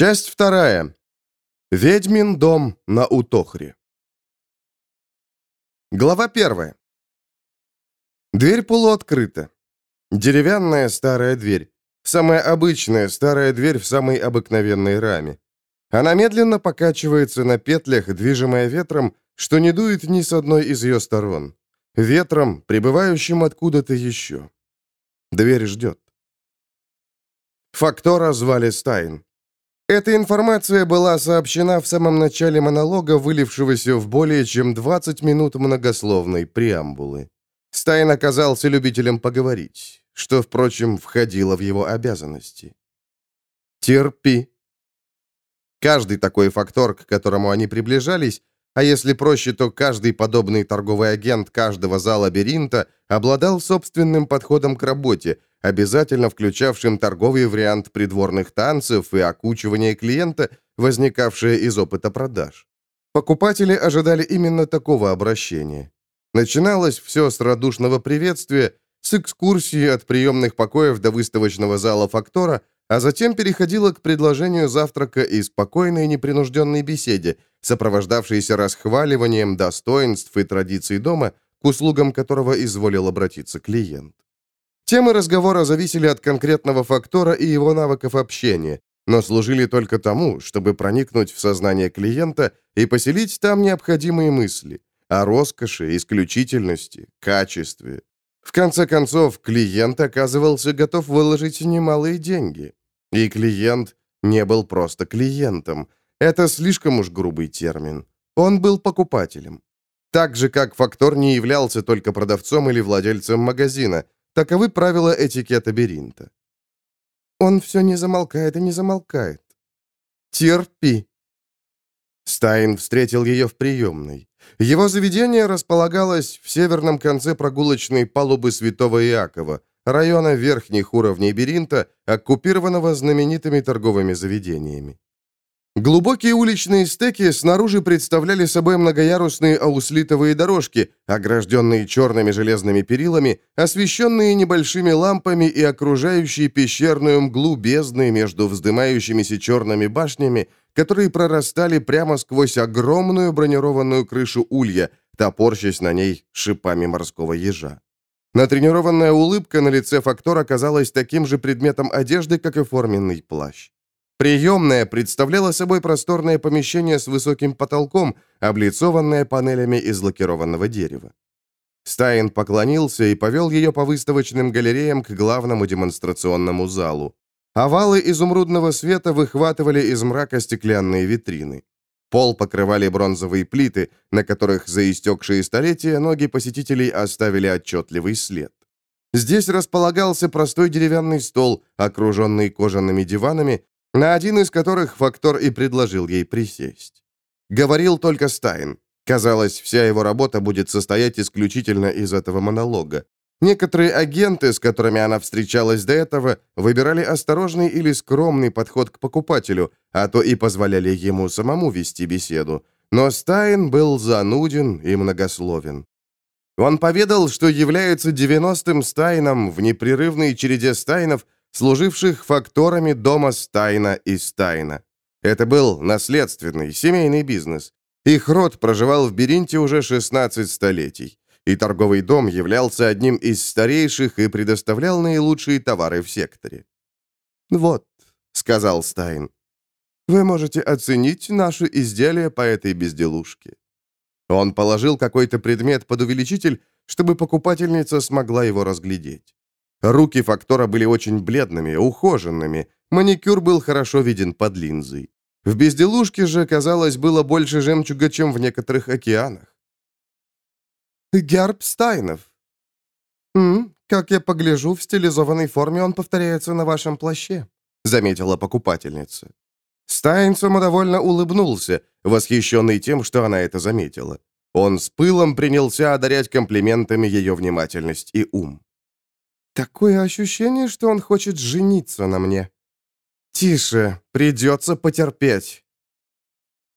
Часть вторая. Ведьмин дом на Утохре. Глава первая. Дверь полуоткрыта. Деревянная старая дверь. Самая обычная старая дверь в самой обыкновенной раме. Она медленно покачивается на петлях, движимая ветром, что не дует ни с одной из ее сторон. Ветром, прибывающим откуда-то еще. Дверь ждет. Фактора звали Стайн. Эта информация была сообщена в самом начале монолога, вылившегося в более чем 20 минут многословной преамбулы. Стайн оказался любителем поговорить, что, впрочем, входило в его обязанности. «Терпи». Каждый такой фактор, к которому они приближались, а если проще, то каждый подобный торговый агент каждого зала лабиринта обладал собственным подходом к работе, обязательно включавшим торговый вариант придворных танцев и окучивание клиента, возникавшее из опыта продаж. Покупатели ожидали именно такого обращения. Начиналось все с радушного приветствия, с экскурсии от приемных покоев до выставочного зала фактора, а затем переходило к предложению завтрака и спокойной непринужденной беседе, сопровождавшейся расхваливанием достоинств и традиций дома, к услугам которого изволил обратиться клиент. Темы разговора зависели от конкретного фактора и его навыков общения, но служили только тому, чтобы проникнуть в сознание клиента и поселить там необходимые мысли о роскоши, исключительности, качестве. В конце концов, клиент оказывался готов выложить немалые деньги. И клиент не был просто клиентом. Это слишком уж грубый термин. Он был покупателем. Так же, как фактор не являлся только продавцом или владельцем магазина – Таковы правила этикета Беринта. Он все не замолкает и не замолкает. Терпи. Стайн встретил ее в приемной. Его заведение располагалось в северном конце прогулочной палубы Святого Иакова, района верхних уровней Беринта, оккупированного знаменитыми торговыми заведениями. Глубокие уличные стеки снаружи представляли собой многоярусные ауслитовые дорожки, огражденные черными железными перилами, освещенные небольшими лампами и окружающие пещерную мглу бездны между вздымающимися черными башнями, которые прорастали прямо сквозь огромную бронированную крышу улья, топорщась на ней шипами морского ежа. Натренированная улыбка на лице фактора казалась таким же предметом одежды, как и форменный плащ. Приемная представляла собой просторное помещение с высоким потолком, облицованное панелями из лакированного дерева. Стайн поклонился и повел ее по выставочным галереям к главному демонстрационному залу. Овалы изумрудного света выхватывали из мрака стеклянные витрины. Пол покрывали бронзовые плиты, на которых за истекшие столетия ноги посетителей оставили отчетливый след. Здесь располагался простой деревянный стол, окруженный кожаными диванами, на один из которых Фактор и предложил ей присесть. Говорил только Стайн. Казалось, вся его работа будет состоять исключительно из этого монолога. Некоторые агенты, с которыми она встречалась до этого, выбирали осторожный или скромный подход к покупателю, а то и позволяли ему самому вести беседу. Но Стайн был зануден и многословен. Он поведал, что является девяностым Стайном в непрерывной череде Стайнов, служивших факторами дома Стайна и Стайна. Это был наследственный, семейный бизнес. Их род проживал в Беринте уже 16 столетий, и торговый дом являлся одним из старейших и предоставлял наилучшие товары в секторе. «Вот», — сказал Стайн, — «вы можете оценить наши изделия по этой безделушке». Он положил какой-то предмет под увеличитель, чтобы покупательница смогла его разглядеть. Руки Фактора были очень бледными, ухоженными. Маникюр был хорошо виден под линзой. В безделушке же, казалось, было больше жемчуга, чем в некоторых океанах. «Герб Стайнов». «М, «Как я погляжу, в стилизованной форме он повторяется на вашем плаще», заметила покупательница. Стайн самодовольно улыбнулся, восхищенный тем, что она это заметила. Он с пылом принялся одарять комплиментами ее внимательность и ум. Такое ощущение, что он хочет жениться на мне. Тише, придется потерпеть.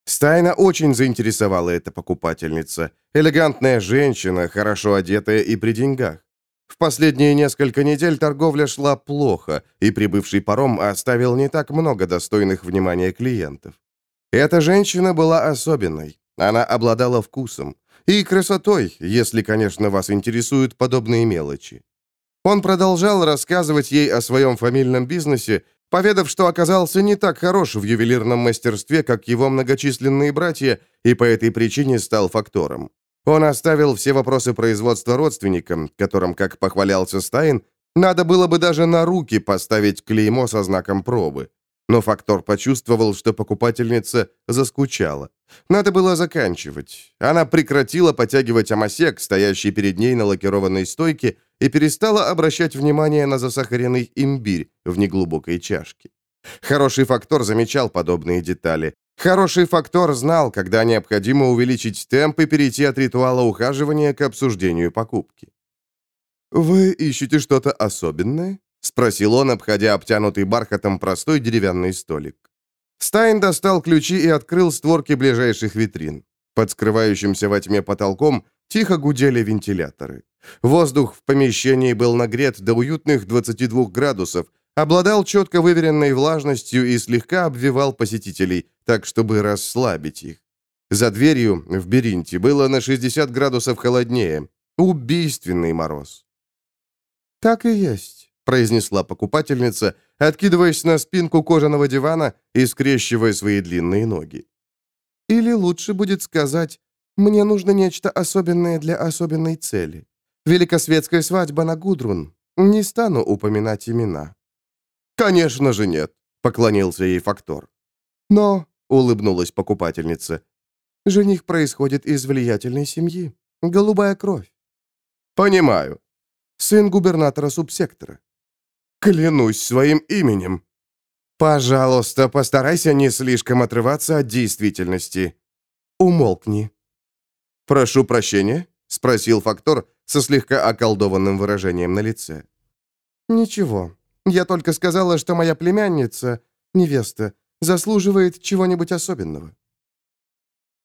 Стайна очень заинтересовала эта покупательница. Элегантная женщина, хорошо одетая и при деньгах. В последние несколько недель торговля шла плохо, и прибывший паром оставил не так много достойных внимания клиентов. Эта женщина была особенной. Она обладала вкусом. И красотой, если, конечно, вас интересуют подобные мелочи. Он продолжал рассказывать ей о своем фамильном бизнесе, поведав, что оказался не так хорош в ювелирном мастерстве, как его многочисленные братья, и по этой причине стал фактором. Он оставил все вопросы производства родственникам, которым, как похвалялся Стайн, надо было бы даже на руки поставить клеймо со знаком пробы. Но фактор почувствовал, что покупательница заскучала. Надо было заканчивать. Она прекратила потягивать амосек, стоящий перед ней на лакированной стойке, и перестала обращать внимание на засахаренный имбирь в неглубокой чашке. Хороший фактор замечал подобные детали. Хороший фактор знал, когда необходимо увеличить темп и перейти от ритуала ухаживания к обсуждению покупки. «Вы ищете что-то особенное?» — спросил он, обходя обтянутый бархатом простой деревянный столик. Стайн достал ключи и открыл створки ближайших витрин. Под скрывающимся во тьме потолком тихо гудели вентиляторы. Воздух в помещении был нагрет до уютных 22 градусов, обладал четко выверенной влажностью и слегка обвивал посетителей, так чтобы расслабить их. За дверью в Беринте было на 60 градусов холоднее. Убийственный мороз. «Так и есть», — произнесла покупательница, откидываясь на спинку кожаного дивана и скрещивая свои длинные ноги. «Или лучше будет сказать, мне нужно нечто особенное для особенной цели. Великосветская свадьба на Гудрун. Не стану упоминать имена». «Конечно же нет», — поклонился ей Фактор. «Но», — улыбнулась покупательница, — «жених происходит из влиятельной семьи. Голубая кровь». «Понимаю. Сын губернатора субсектора». «Клянусь своим именем». «Пожалуйста, постарайся не слишком отрываться от действительности. Умолкни». «Прошу прощения?» — спросил Фактор со слегка околдованным выражением на лице. «Ничего. Я только сказала, что моя племянница, невеста, заслуживает чего-нибудь особенного».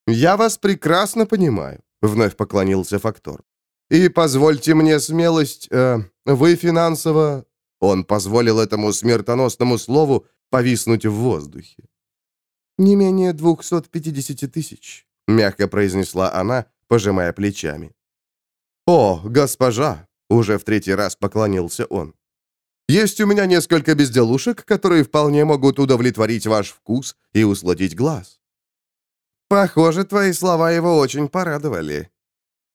«Я вас прекрасно понимаю», — вновь поклонился Фактор. «И позвольте мне смелость, э, вы финансово...» Он позволил этому смертоносному слову повиснуть в воздухе. «Не менее 250 тысяч», — мягко произнесла она, пожимая плечами. «О, госпожа!» — уже в третий раз поклонился он. «Есть у меня несколько безделушек, которые вполне могут удовлетворить ваш вкус и усладить глаз». «Похоже, твои слова его очень порадовали».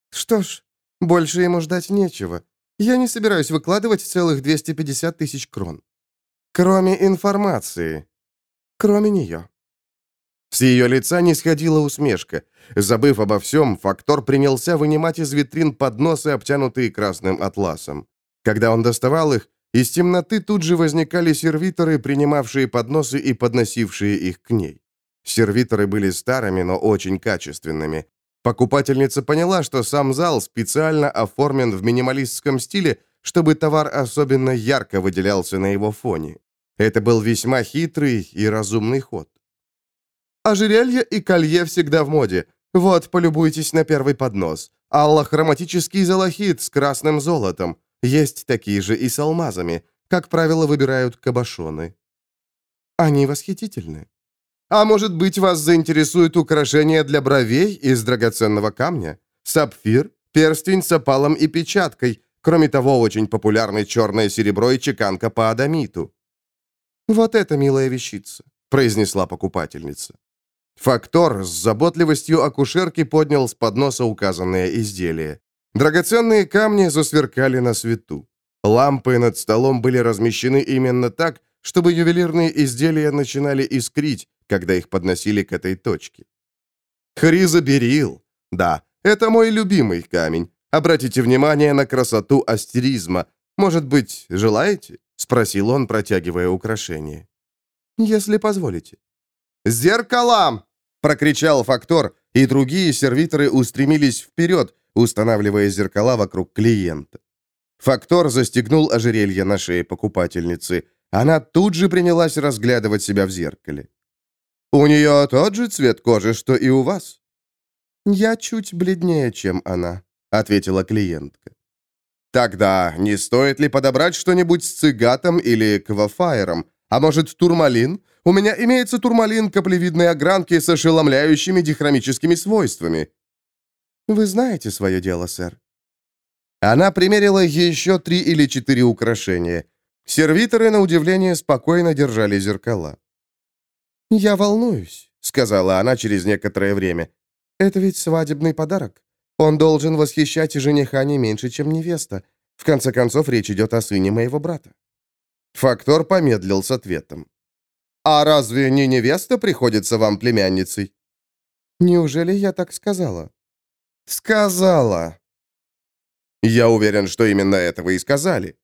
«Что ж, больше ему ждать нечего. Я не собираюсь выкладывать целых 250 тысяч крон. Кроме информации. Кроме нее». С ее лица не сходила усмешка. Забыв обо всем, Фактор принялся вынимать из витрин подносы, обтянутые красным атласом. Когда он доставал их, из темноты тут же возникали сервиторы, принимавшие подносы и подносившие их к ней. Сервиторы были старыми, но очень качественными. Покупательница поняла, что сам зал специально оформлен в минималистском стиле, чтобы товар особенно ярко выделялся на его фоне. Это был весьма хитрый и разумный ход. Ожерелье и колье всегда в моде. Вот, полюбуйтесь на первый поднос. Аллохроматический залахит с красным золотом. Есть такие же и с алмазами. Как правило, выбирают кабошоны. Они восхитительны. А может быть, вас заинтересует украшение для бровей из драгоценного камня? Сапфир, перстень с опалом и печаткой. Кроме того, очень популярны черное серебро и чеканка по адамиту. «Вот это милая вещица», — произнесла покупательница. Фактор с заботливостью акушерки поднял с подноса указанное изделие. Драгоценные камни засверкали на свету. Лампы над столом были размещены именно так, чтобы ювелирные изделия начинали искрить, когда их подносили к этой точке. Хризоберил. Да, это мой любимый камень. Обратите внимание на красоту астеризма. Может быть, желаете? Спросил он, протягивая украшение. Если позволите. «Зеркала!» Прокричал Фактор, и другие сервиторы устремились вперед, устанавливая зеркала вокруг клиента. Фактор застегнул ожерелье на шее покупательницы. Она тут же принялась разглядывать себя в зеркале. «У нее тот же цвет кожи, что и у вас?» «Я чуть бледнее, чем она», — ответила клиентка. Тогда не стоит ли подобрать что-нибудь с цигатом или квафаером? А может, турмалин? У меня имеется турмалин каплевидной огранки с ошеломляющими дихромическими свойствами. Вы знаете свое дело, сэр. Она примерила еще три или четыре украшения. Сервиторы, на удивление, спокойно держали зеркала. «Я волнуюсь», — сказала она через некоторое время. «Это ведь свадебный подарок. Он должен восхищать жениха не меньше, чем невеста. В конце концов, речь идет о сыне моего брата». Фактор помедлил с ответом. «А разве не невеста приходится вам племянницей?» «Неужели я так сказала?» «Сказала». «Я уверен, что именно это вы и сказали».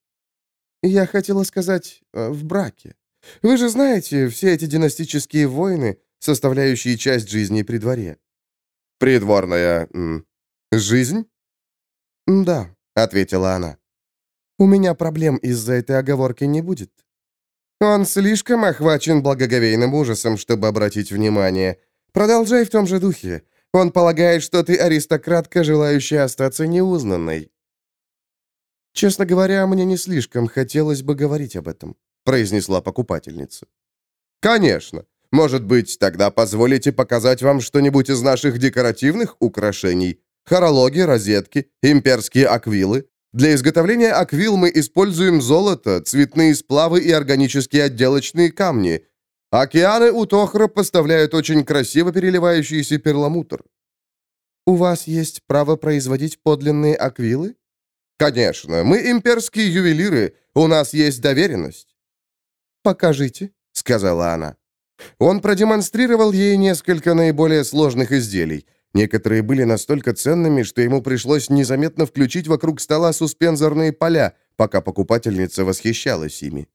«Я хотела сказать, э, в браке. Вы же знаете, все эти династические войны, составляющие часть жизни при дворе». «Придворная... жизнь?» «Да», — ответила она. «У меня проблем из-за этой оговорки не будет». Он слишком охвачен благоговейным ужасом, чтобы обратить внимание. Продолжай в том же духе. Он полагает, что ты аристократка, желающая остаться неузнанной. Честно говоря, мне не слишком хотелось бы говорить об этом, произнесла покупательница. Конечно. Может быть, тогда позволите показать вам что-нибудь из наших декоративных украшений? Хорологи, розетки, имперские аквилы. Для изготовления аквил мы используем золото, цветные сплавы и органические отделочные камни. Океаны у Тохра поставляют очень красиво переливающийся перламутр. У вас есть право производить подлинные аквилы? Конечно, мы имперские ювелиры, у нас есть доверенность. Покажите, сказала она. Он продемонстрировал ей несколько наиболее сложных изделий. Некоторые были настолько ценными, что ему пришлось незаметно включить вокруг стола суспензорные поля, пока покупательница восхищалась ими.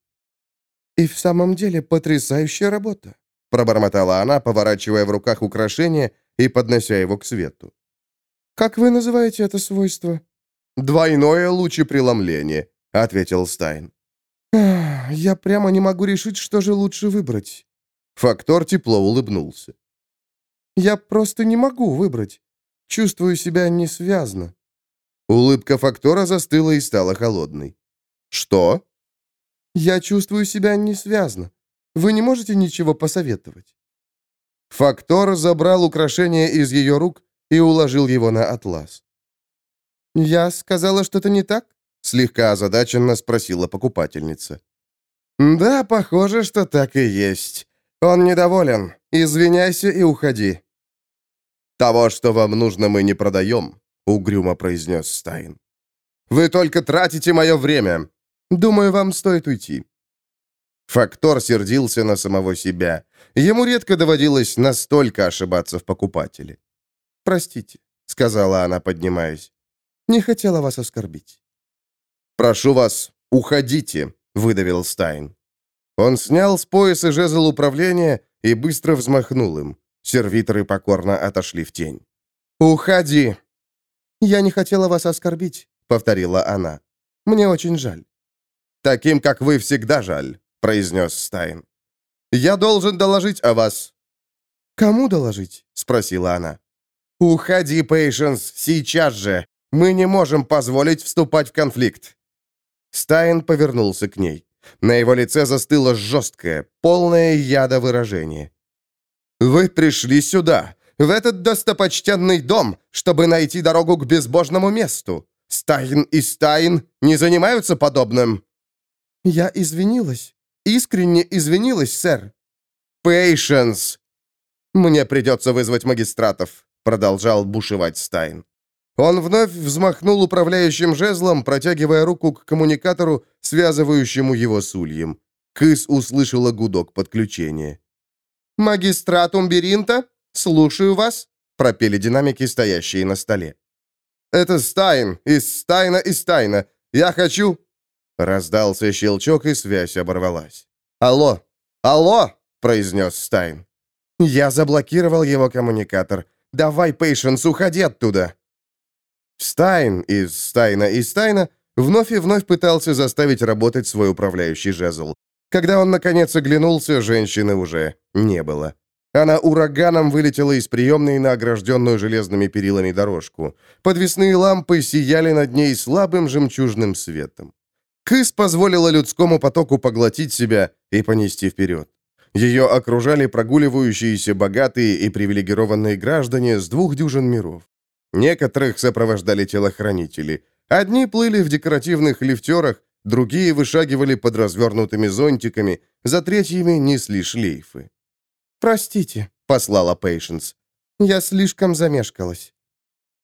«И в самом деле потрясающая работа», — пробормотала она, поворачивая в руках украшение и поднося его к свету. «Как вы называете это свойство?» «Двойное лучепреломление», — ответил Стайн. «Я прямо не могу решить, что же лучше выбрать». Фактор тепло улыбнулся. «Я просто не могу выбрать. Чувствую себя несвязно». Улыбка Фактора застыла и стала холодной. «Что?» «Я чувствую себя несвязно. Вы не можете ничего посоветовать?» Фактор забрал украшение из ее рук и уложил его на атлас. «Я сказала что-то не так?» — слегка озадаченно спросила покупательница. «Да, похоже, что так и есть. Он недоволен. Извиняйся и уходи». «Того, что вам нужно, мы не продаем», — угрюмо произнес Стайн. «Вы только тратите мое время. Думаю, вам стоит уйти». Фактор сердился на самого себя. Ему редко доводилось настолько ошибаться в покупателе. «Простите», — сказала она, поднимаясь. «Не хотела вас оскорбить». «Прошу вас, уходите», — выдавил Стайн. Он снял с пояса жезл управления и быстро взмахнул им. Сервиторы покорно отошли в тень. «Уходи!» «Я не хотела вас оскорбить», — повторила она. «Мне очень жаль». «Таким, как вы, всегда жаль», — произнес Стайн. «Я должен доложить о вас». «Кому доложить?» — спросила она. «Уходи, Пейшенс, сейчас же! Мы не можем позволить вступать в конфликт!» Стайн повернулся к ней. На его лице застыло жесткое, полное яда выражение. «Вы пришли сюда, в этот достопочтенный дом, чтобы найти дорогу к безбожному месту. Стайн и Стайн не занимаются подобным». «Я извинилась. Искренне извинилась, сэр». «Пейшенс!» «Мне придется вызвать магистратов», — продолжал бушевать Стайн. Он вновь взмахнул управляющим жезлом, протягивая руку к коммуникатору, связывающему его с ульем. Кыс услышала гудок подключения. «Магистрат Умберинта? Слушаю вас», — пропели динамики, стоящие на столе. «Это Стайн, из Стайна и Стайна. Я хочу...» Раздался щелчок, и связь оборвалась. «Алло! Алло!» — произнес Стайн. «Я заблокировал его коммуникатор. Давай, Пейшенс, уходи оттуда!» Стайн из Стайна и Стайна вновь и вновь пытался заставить работать свой управляющий жезл. Когда он, наконец, оглянулся, женщины уже не было. Она ураганом вылетела из приемной на огражденную железными перилами дорожку. Подвесные лампы сияли над ней слабым жемчужным светом. Кыс позволила людскому потоку поглотить себя и понести вперед. Ее окружали прогуливающиеся богатые и привилегированные граждане с двух дюжин миров. Некоторых сопровождали телохранители. Одни плыли в декоративных лифтерах, другие вышагивали под развернутыми зонтиками, за третьими несли шлейфы. «Простите», — послала Пейшенс. «Я слишком замешкалась».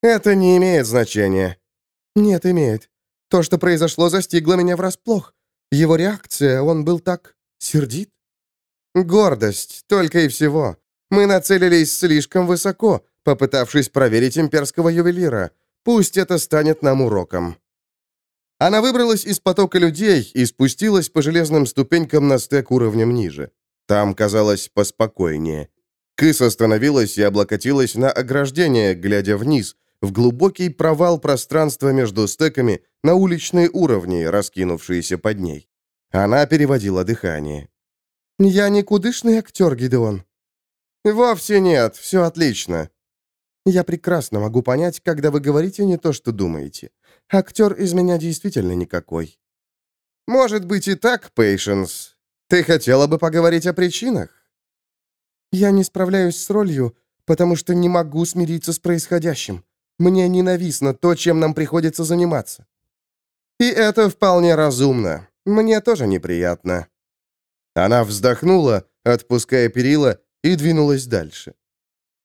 «Это не имеет значения». «Нет, имеет. То, что произошло, застигло меня врасплох. Его реакция, он был так сердит». «Гордость, только и всего. Мы нацелились слишком высоко, попытавшись проверить имперского ювелира. Пусть это станет нам уроком». Она выбралась из потока людей и спустилась по железным ступенькам на стек уровнем ниже. Там казалось поспокойнее. Кыс остановилась и облокотилась на ограждение, глядя вниз, в глубокий провал пространства между стеками на уличные уровни, раскинувшиеся под ней. Она переводила дыхание. «Я никудышный актер, Гидеон». «Вовсе нет, все отлично». «Я прекрасно могу понять, когда вы говорите не то, что думаете. Актер из меня действительно никакой». «Может быть и так, Пейшенс. Ты хотела бы поговорить о причинах?» «Я не справляюсь с ролью, потому что не могу смириться с происходящим. Мне ненавистно то, чем нам приходится заниматься». «И это вполне разумно. Мне тоже неприятно». Она вздохнула, отпуская перила, и двинулась дальше.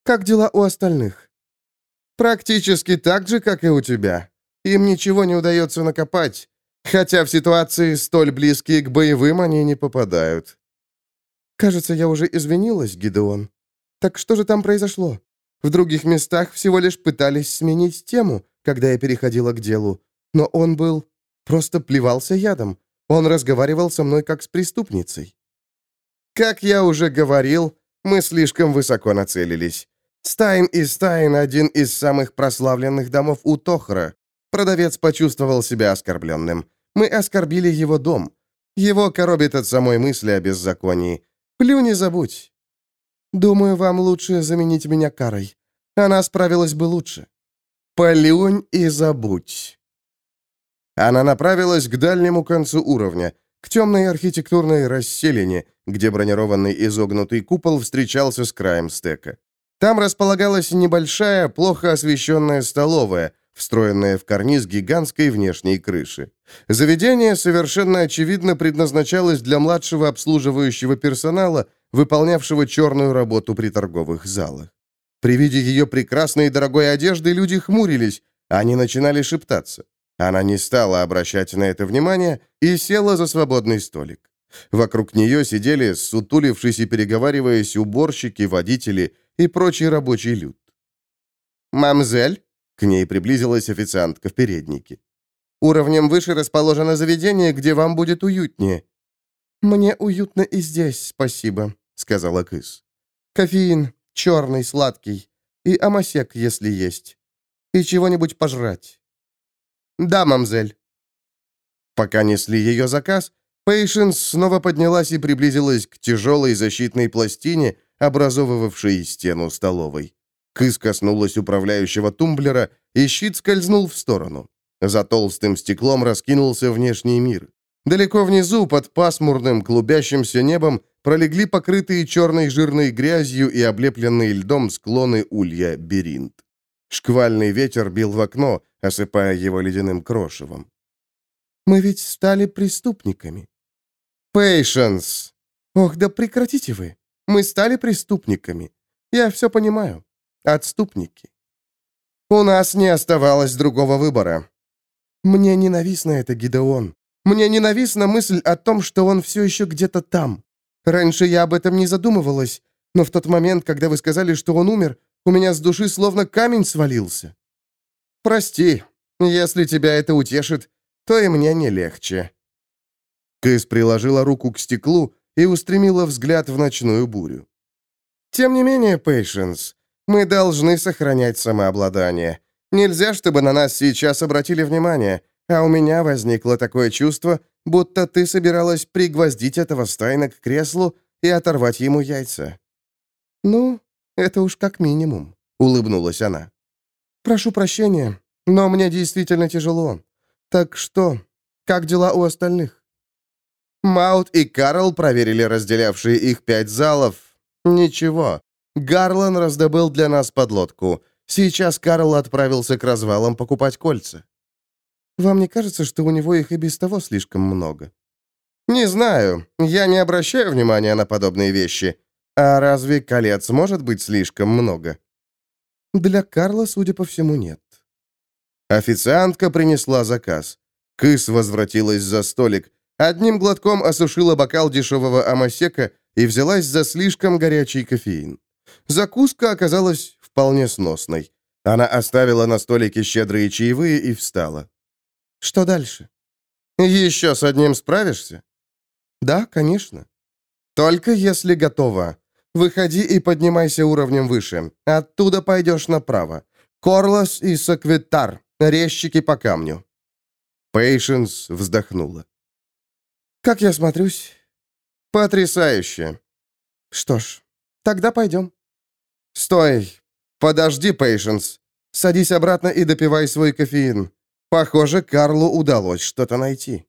«Как дела у остальных?» «Практически так же, как и у тебя. Им ничего не удается накопать, хотя в ситуации столь близкие к боевым они не попадают». «Кажется, я уже извинилась, Гидеон. Так что же там произошло? В других местах всего лишь пытались сменить тему, когда я переходила к делу. Но он был... просто плевался ядом. Он разговаривал со мной как с преступницей. Как я уже говорил, мы слишком высоко нацелились. Стайн и Стайн — один из самых прославленных домов у Тохра. Продавец почувствовал себя оскорбленным. Мы оскорбили его дом. Его коробит от самой мысли о беззаконии. Плюнь и забудь. Думаю, вам лучше заменить меня карой. Она справилась бы лучше. Плюнь и забудь. Она направилась к дальнему концу уровня, к темной архитектурной расселине, где бронированный изогнутый купол встречался с краем стека. Там располагалась небольшая, плохо освещенная столовая, встроенная в карниз гигантской внешней крыши. Заведение совершенно очевидно предназначалось для младшего обслуживающего персонала, выполнявшего черную работу при торговых залах. При виде ее прекрасной и дорогой одежды люди хмурились, они начинали шептаться. Она не стала обращать на это внимание и села за свободный столик. Вокруг нее сидели, сутулившись и переговариваясь, уборщики, водители и прочий рабочий люд. «Мамзель?» — к ней приблизилась официантка в переднике. «Уровнем выше расположено заведение, где вам будет уютнее». «Мне уютно и здесь, спасибо», — сказала Кыс. «Кофеин, черный, сладкий, и амасек, если есть. И чего-нибудь пожрать». «Да, мамзель». Пока несли ее заказ, Пейшенс снова поднялась и приблизилась к тяжелой защитной пластине, образовывавшей стену столовой. Кыс коснулась управляющего тумблера, и щит скользнул в сторону. За толстым стеклом раскинулся внешний мир. Далеко внизу, под пасмурным, клубящимся небом, пролегли покрытые черной жирной грязью и облепленные льдом склоны улья Беринт. Шквальный ветер бил в окно, осыпая его ледяным крошевом. «Мы ведь стали преступниками». «Пейшенс!» «Ох, да прекратите вы! Мы стали преступниками. Я все понимаю. Отступники». «У нас не оставалось другого выбора». «Мне ненавистно это, Гидеон. Мне ненавистна мысль о том, что он все еще где-то там. Раньше я об этом не задумывалась, но в тот момент, когда вы сказали, что он умер, у меня с души словно камень свалился». «Прости, если тебя это утешит, то и мне не легче». Кэс приложила руку к стеклу и устремила взгляд в ночную бурю. «Тем не менее, Пейшенс, мы должны сохранять самообладание. Нельзя, чтобы на нас сейчас обратили внимание, а у меня возникло такое чувство, будто ты собиралась пригвоздить этого стайна к креслу и оторвать ему яйца». «Ну, это уж как минимум», — улыбнулась она. «Прошу прощения, но мне действительно тяжело. Так что, как дела у остальных?» Маут и Карл проверили разделявшие их пять залов. Ничего. Гарлан раздобыл для нас подлодку. Сейчас Карл отправился к развалам покупать кольца. «Вам не кажется, что у него их и без того слишком много?» «Не знаю. Я не обращаю внимания на подобные вещи. А разве колец может быть слишком много?» «Для Карла, судя по всему, нет». Официантка принесла заказ. Кыс возвратилась за столик, одним глотком осушила бокал дешевого амасека и взялась за слишком горячий кофеин. Закуска оказалась вполне сносной. Она оставила на столике щедрые чаевые и встала. «Что дальше?» «Еще с одним справишься?» «Да, конечно». «Только если готова. Выходи и поднимайся уровнем выше. Оттуда пойдешь направо. Корлос и Саквитар, резчики по камню». Пейшенс вздохнула. «Как я смотрюсь?» «Потрясающе!» «Что ж, тогда пойдем». «Стой! Подожди, Пейшенс. Садись обратно и допивай свой кофеин. Похоже, Карлу удалось что-то найти».